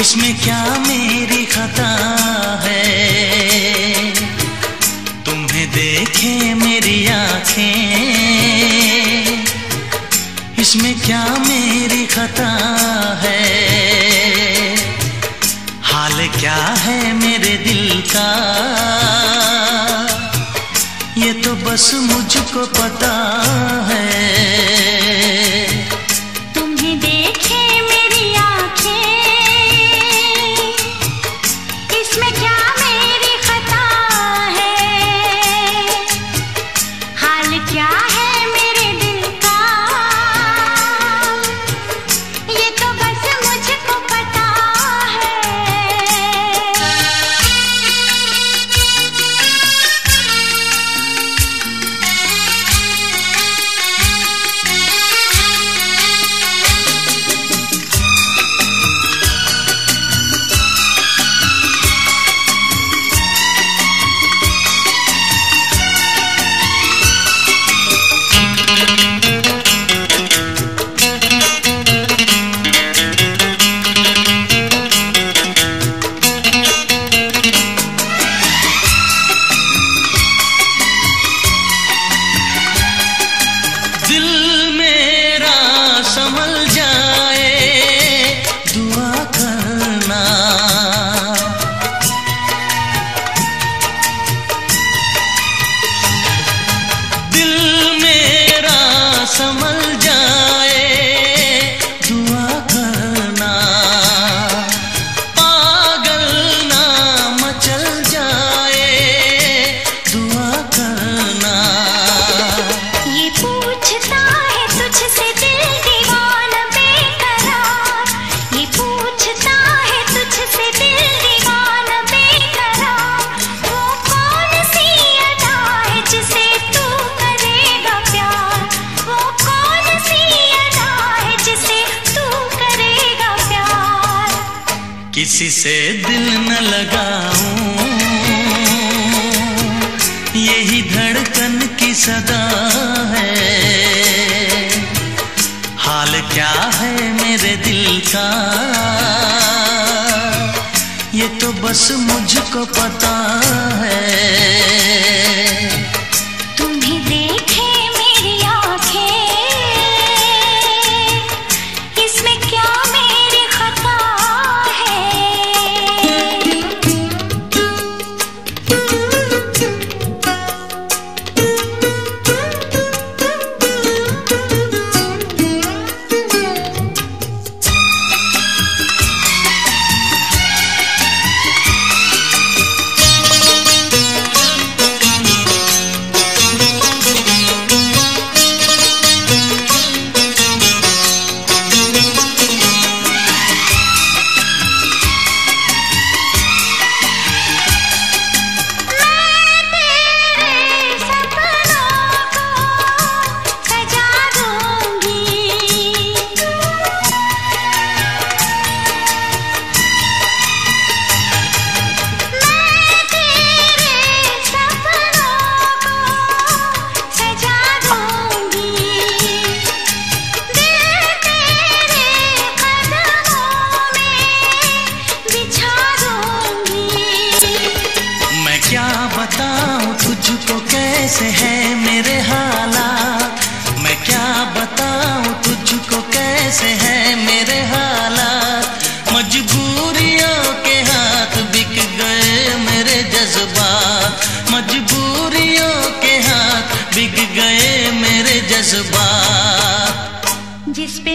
इसमें क्या मेरी खता है? तुम्हें देखे मेरी आँखें। इसमें क्या मेरी खता है? हाल क्या है मेरे दिल का? ये तो बस मुझको पता है। किसी से दिल न लगाऊँ। यही धड़कन की सदा है। हाल क्या है मेरे दिल का? ये तो बस मुझको पता है।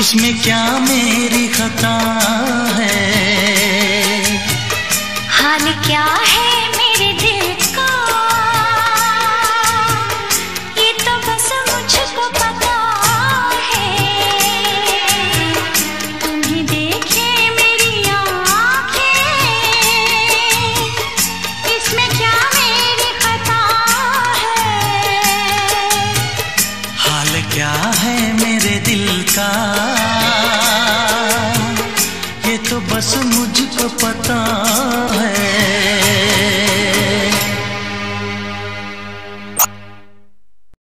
इसमें क्या मेरी खता है? हाल क्या है मेरे दिल का? तो है। तुम्हें देखे क्या हाल क्या है मेरे दिल का?